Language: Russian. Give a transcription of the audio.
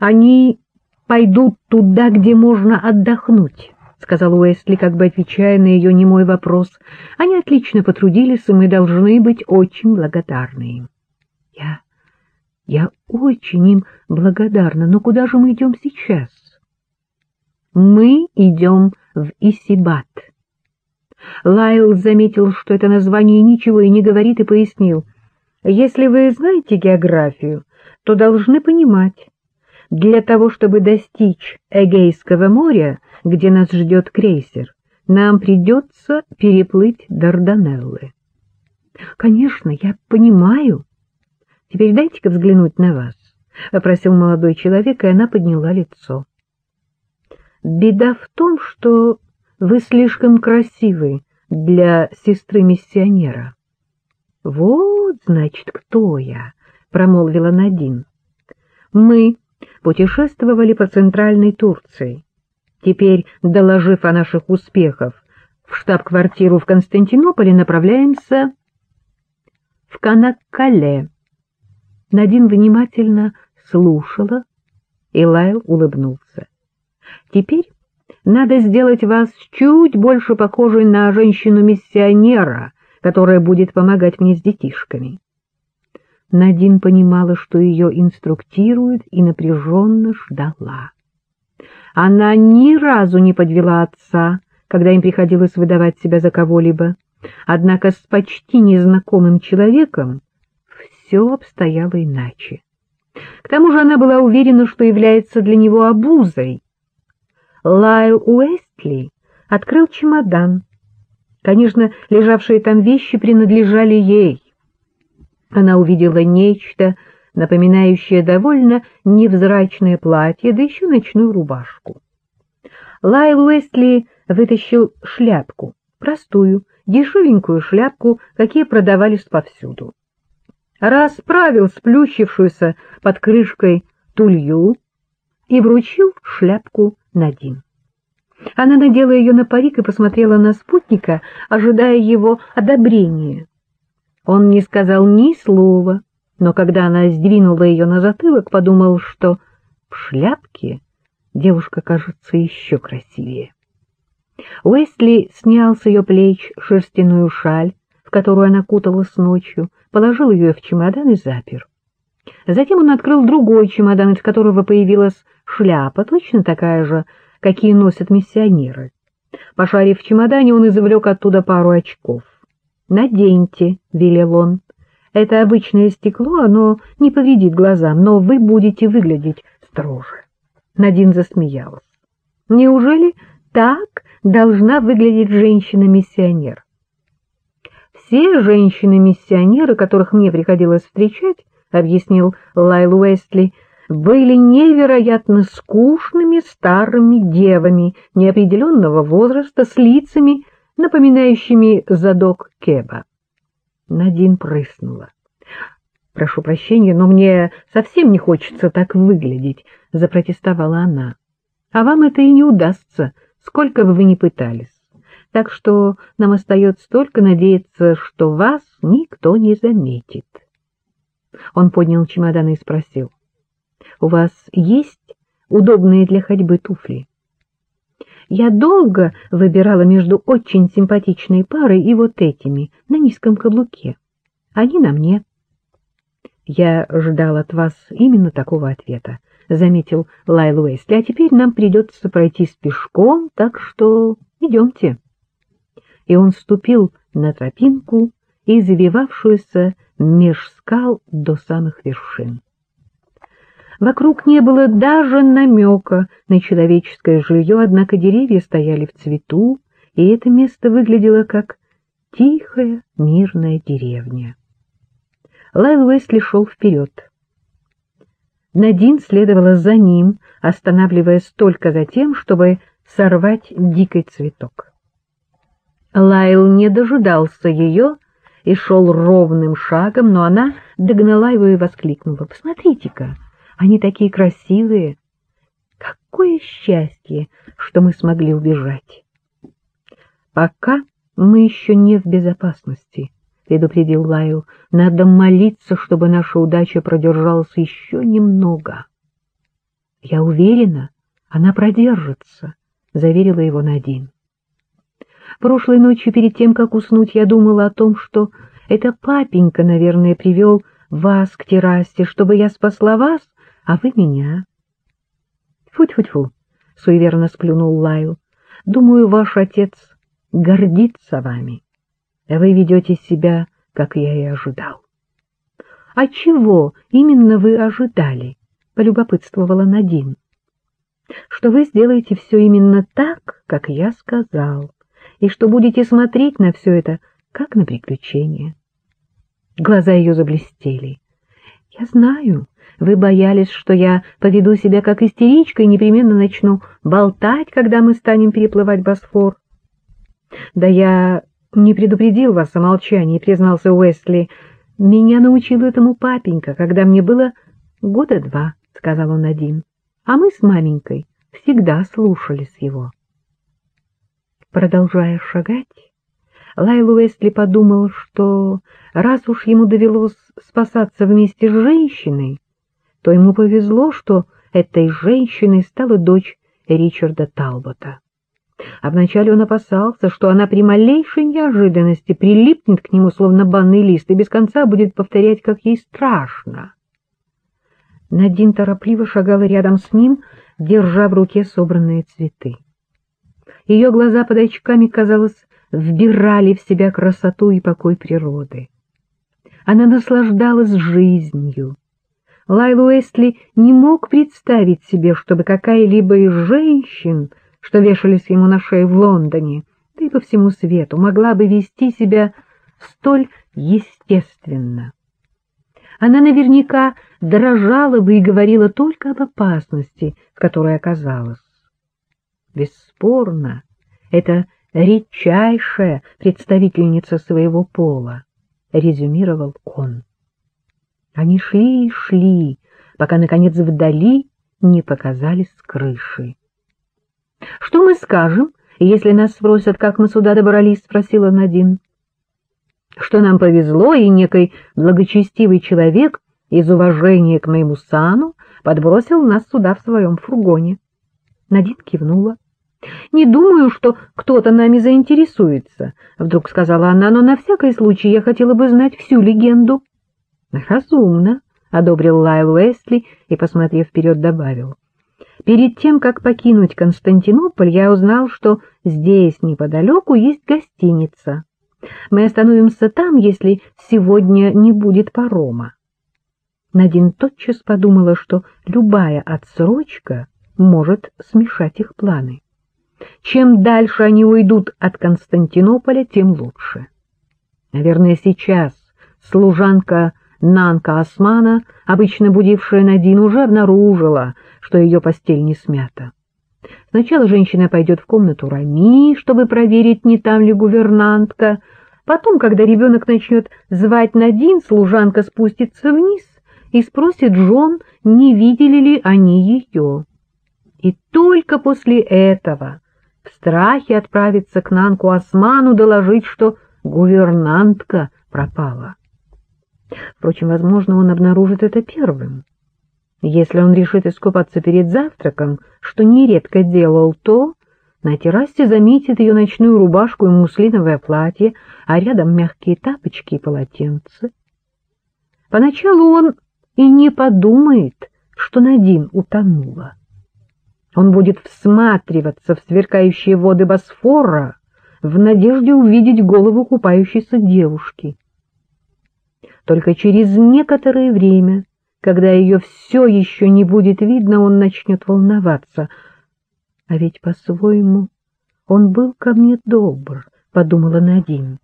Они пойдут туда, где можно отдохнуть, — сказал Уэсли, как бы отвечая на ее немой вопрос. Они отлично потрудились, и мы должны быть очень благодарны им. Я... я очень им благодарна, но куда же мы идем сейчас? Мы идем в Исибат. Лайл заметил, что это название ничего и не говорит, и пояснил. Если вы знаете географию, то должны понимать, для того, чтобы достичь Эгейского моря, где нас ждет крейсер, нам придется переплыть Дарданеллы. — Конечно, я понимаю. Теперь дайте-ка взглянуть на вас, — попросил молодой человек, и она подняла лицо. — Беда в том, что вы слишком красивы для сестры-миссионера. — Вот, значит, кто я, — промолвила Надин. — Мы путешествовали по Центральной Турции. Теперь, доложив о наших успехах, в штаб-квартиру в Константинополе направляемся в Канаккале. Надин внимательно слушала, и Лайл улыбнулся. Теперь надо сделать вас чуть больше похожей на женщину-миссионера, которая будет помогать мне с детишками. Надин понимала, что ее инструктируют, и напряженно ждала. Она ни разу не подвела отца, когда им приходилось выдавать себя за кого-либо. Однако с почти незнакомым человеком все обстояло иначе. К тому же она была уверена, что является для него обузой. Лайл Уэстли открыл чемодан. Конечно, лежавшие там вещи принадлежали ей. Она увидела нечто, напоминающее довольно невзрачное платье, да еще ночную рубашку. Лайл Уэстли вытащил шляпку, простую, дешевенькую шляпку, какие продавались повсюду. Расправил сплющившуюся под крышкой тулью и вручил шляпку Надин. Она надела ее на парик и посмотрела на спутника, ожидая его одобрения. Он не сказал ни слова, но когда она сдвинула ее на затылок, подумал, что в шляпке девушка кажется еще красивее. Уэсли снял с ее плеч шерстяную шаль, в которую она куталась ночью, положил ее в чемодан и запер. Затем он открыл другой чемодан, из которого появилась шляпа, точно такая же, какие носят миссионеры. Пошарив в чемодане, он извлек оттуда пару очков. «Наденьте», — велел он. «Это обычное стекло, оно не повредит глазам, но вы будете выглядеть строже». Надин засмеялась. «Неужели так должна выглядеть женщина-миссионер?» «Все женщины-миссионеры, которых мне приходилось встречать, — объяснил Лайл Уэстли, — были невероятно скучными старыми девами неопределенного возраста с лицами, напоминающими задок Кеба. Надин прыснула. — Прошу прощения, но мне совсем не хочется так выглядеть, — запротестовала она. — А вам это и не удастся, сколько бы вы ни пытались. Так что нам остается только надеяться, что вас никто не заметит. Он поднял чемодан и спросил. — У вас есть удобные для ходьбы туфли? Я долго выбирала между очень симпатичной парой и вот этими, на низком каблуке. Они на мне. Я ждал от вас именно такого ответа, — заметил Лайл Уэсли. А теперь нам придется пройтись пешком, так что идемте. И он ступил на тропинку, извивавшуюся меж скал до самых вершин. Вокруг не было даже намека на человеческое жилье, однако деревья стояли в цвету, и это место выглядело как тихая мирная деревня. Лайл Уэсли шел вперед. Надин следовала за ним, останавливаясь только за тем, чтобы сорвать дикий цветок. Лайл не дожидался ее и шел ровным шагом, но она догнала его и воскликнула. «Посмотрите-ка!» Они такие красивые. Какое счастье, что мы смогли убежать. Пока мы еще не в безопасности, предупредил Лайл. Надо молиться, чтобы наша удача продержалась еще немного. — Я уверена, она продержится, — заверила его Надин. Прошлой ночью, перед тем, как уснуть, я думала о том, что это папенька, наверное, привел вас к террасе, чтобы я спасла вас, а вы меня. Фу-тьфу-тьфу, — суеверно сплюнул Лайл. Думаю, ваш отец гордится вами. Вы ведете себя, как я и ожидал. — А чего именно вы ожидали? — полюбопытствовала Надин. — Что вы сделаете все именно так, как я сказал, и что будете смотреть на все это, как на приключение. Глаза ее заблестели. — Я знаю, вы боялись, что я поведу себя как истеричка и непременно начну болтать, когда мы станем переплывать Босфор. — Да я не предупредил вас о молчании, — признался Уэсли. — Меня научил этому папенька, когда мне было года два, — сказал он один. А мы с маменькой всегда слушались его. Продолжая шагать, Лайл Уэсли подумал, что раз уж ему довелось спасаться вместе с женщиной, то ему повезло, что этой женщиной стала дочь Ричарда Талбота. А вначале он опасался, что она при малейшей неожиданности прилипнет к нему, словно банный лист, и без конца будет повторять, как ей страшно. Надин торопливо шагала рядом с ним, держа в руке собранные цветы. Ее глаза под очками, казалось, вбирали в себя красоту и покой природы. Она наслаждалась жизнью. Лайл Уэстли не мог представить себе, чтобы какая-либо из женщин, что вешались ему на шею в Лондоне, да и по всему свету, могла бы вести себя столь естественно. Она наверняка дрожала бы и говорила только об опасности, в которой оказалась. Бесспорно, это редчайшая представительница своего пола, — резюмировал он. Они шли и шли, пока, наконец, вдали не показались крыши. — Что мы скажем, если нас спросят, как мы сюда добрались? — спросила Надин. — Что нам повезло, и некий благочестивый человек из уважения к моему сану подбросил нас сюда в своем фургоне. Надин кивнула. — Не думаю, что кто-то нами заинтересуется, — вдруг сказала она, — но на всякий случай я хотела бы знать всю легенду. — Разумно, — одобрил Лайл Уэсли и, посмотрев вперед, добавил. — Перед тем, как покинуть Константинополь, я узнал, что здесь неподалеку есть гостиница. Мы остановимся там, если сегодня не будет парома. Надин тотчас подумала, что любая отсрочка может смешать их планы. Чем дальше они уйдут от Константинополя, тем лучше. Наверное, сейчас служанка Нанка Османа, обычно будившая Надин, уже обнаружила, что ее постель не смята. Сначала женщина пойдет в комнату Рами, чтобы проверить, не там ли гувернантка. Потом, когда ребенок начнет звать Надин, служанка спустится вниз и спросит Джон, не видели ли они ее. И только после этого в страхе отправиться к Нанку Осману доложить, что гувернантка пропала. Впрочем, возможно, он обнаружит это первым. Если он решит искупаться перед завтраком, что нередко делал, то на террасе заметит ее ночную рубашку и муслиновое платье, а рядом мягкие тапочки и полотенце. Поначалу он и не подумает, что Надин утонула. Он будет всматриваться в сверкающие воды Босфора в надежде увидеть голову купающейся девушки. Только через некоторое время, когда ее все еще не будет видно, он начнет волноваться. А ведь, по-своему, он был ко мне добр, — подумала Надин.